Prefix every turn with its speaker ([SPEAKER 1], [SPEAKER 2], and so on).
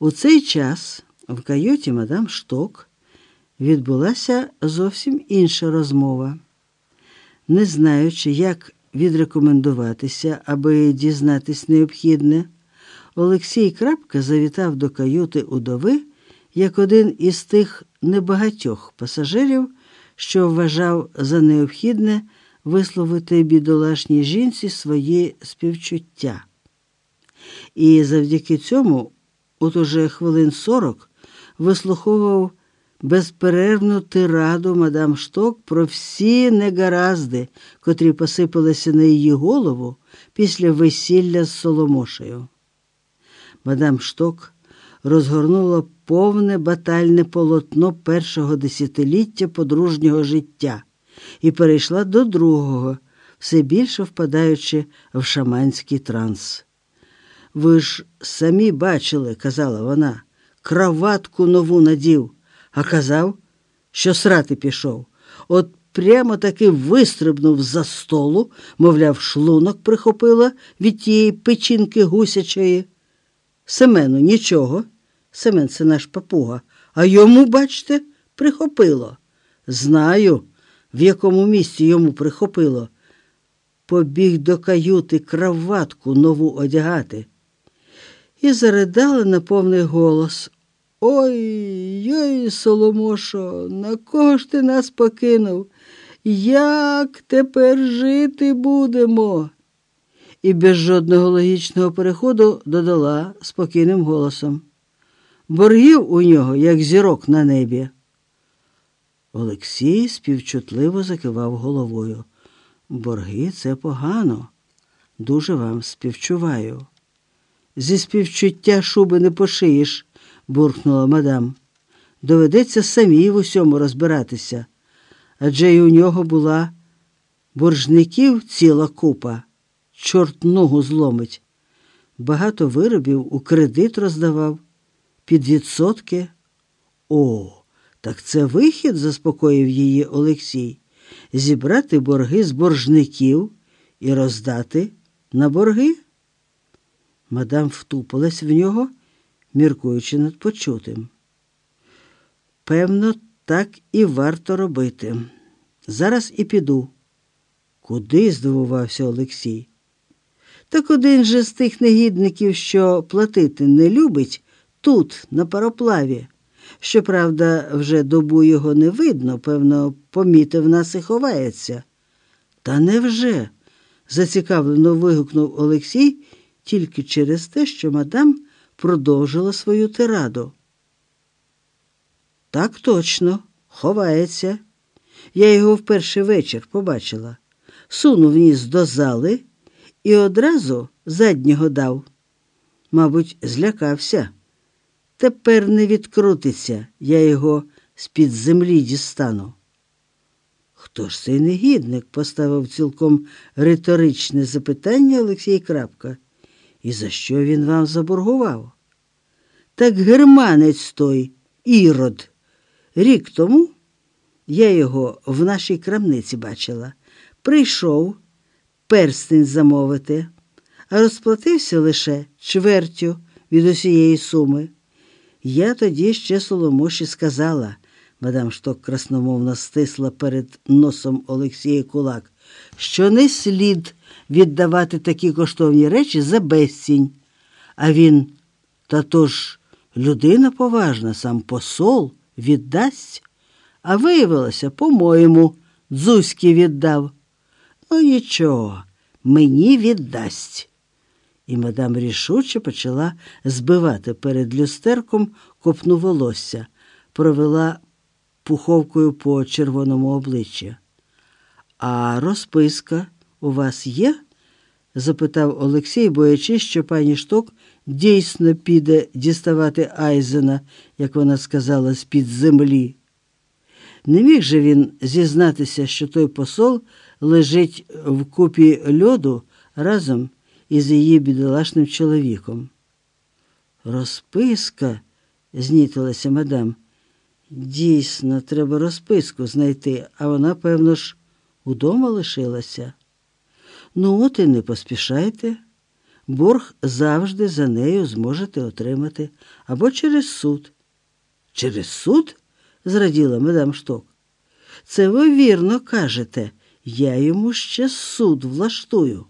[SPEAKER 1] У цей час в каюті мадам Шток відбулася зовсім інша розмова. Не знаючи, як відрекомендуватися, аби дізнатись необхідне, Олексій Крапка завітав до каюти удови як один із тих небагатьох пасажирів, що вважав за необхідне висловити бідолашній жінці свої співчуття. І завдяки цьому, от уже хвилин сорок, вислуховував безперервну тираду мадам Шток про всі негаразди, котрі посипалися на її голову після весілля з Соломошею. Мадам Шток розгорнула повне батальне полотно першого десятиліття подружнього життя і перейшла до другого, все більше впадаючи в шаманський транс. Ви ж самі бачили, казала вона, краватку нову надів, а казав, що срати пішов. От прямо таки вистрибнув за столу, мовляв, шлунок прихопила від тієї печінки гусячої. Семену нічого. Семен це наш папуга, а йому, бачите, прихопило. Знаю, в якому місці йому прихопило. Побіг до каюти краватку нову одягати. І заридала на повний голос. Ой, ой, Соломошо, на кого ж ти нас покинув? Як тепер жити будемо? І без жодного логічного переходу додала спокійним голосом. Боргів у нього, як зірок на небі. Олексій співчутливо закивав головою. Борги це погано. Дуже вам співчуваю. Зі співчуття шуби не пошиєш, буркнула мадам. Доведеться самій в усьому розбиратися. Адже й у нього була боржників ціла купа, чорт ногу зломить. Багато виробів у кредит роздавав, під відсотки. О, так це вихід, заспокоїв її Олексій, зібрати борги з боржників і роздати на борги. Мадам втупилась в нього, міркуючи над почутим. Певно, так і варто робити. Зараз і піду. Куди? здивувався Олексій. Так один же з тих негідників, що платити не любить, тут, на пароплаві. Щоправда, вже добу його не видно, певно, помітив нас і ховається. Та невже? зацікавлено вигукнув Олексій тільки через те, що мадам продовжила свою тираду. Так точно, ховається. Я його в перший вечір побачила. Сунув ніс до зали і одразу заднього дав. Мабуть, злякався. Тепер не відкрутиться, я його з-під землі дістану. Хто ж цей негідник? поставив цілком риторичне запитання Олексій Крапка. І за що він вам заборгував? Так германець той, ірод. Рік тому я його в нашій крамниці бачила. Прийшов перстень замовити, а розплатився лише чвертю від усієї суми. Я тоді ще Соломоші сказала, мадам Шток красномовно стисла перед носом Олексія кулак, що не слід віддавати такі коштовні речі за безцінь. А він, та то ж людина поважна, сам посол віддасть, а виявилося, по-моєму, Дзузьки віддав. Ну, нічого, мені віддасть. І мадам рішуче почала збивати перед люстерком копну волосся, провела пуховкою по червоному обличчі. А розписка у вас є? запитав Олексій, боячись, що пані Шток дійсно піде діставати Айзена, як вона сказала, з-під землі. Не міг же він зізнатися, що той посол лежить в купі льоду разом із її бідолашним чоловіком. Розписка, знітилася мадам. Дійсно, треба розписку знайти, а вона, певно ж, удома лишилася. Ну, от і не поспішайте. борг завжди за нею зможете отримати або через суд. Через суд? зраділа мадам Шток. Це ви вірно кажете, я йому ще суд влаштую.